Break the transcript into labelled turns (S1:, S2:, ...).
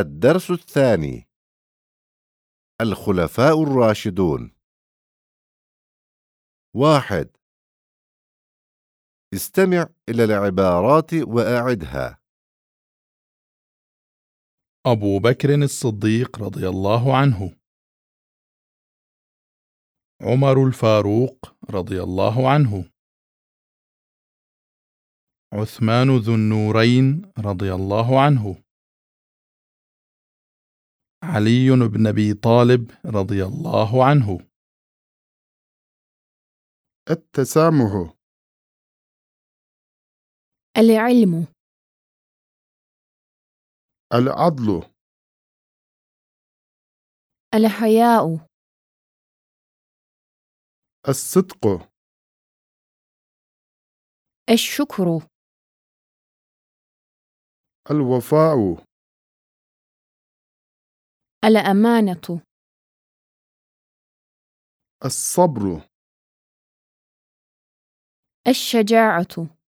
S1: الدرس الثاني. الخلفاء الراشدون. واحد. استمع إلى العبارات وأعدها.
S2: أبو بكر الصديق رضي الله عنه. عمر الفاروق رضي الله عنه. عثمان ذو النورين رضي الله عنه. علي بن أبي طالب رضي الله عنه.
S3: التسامح.
S4: العلم.
S3: العدل.
S4: الحياء.
S3: الصدق.
S4: الشكر.
S3: الوفاء.
S4: الأمانة.
S3: الصبر.
S4: الشجاعة.